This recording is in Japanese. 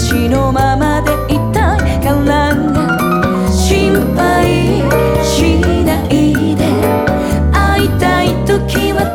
私のままでいたい。から心配しないで。会いたい時は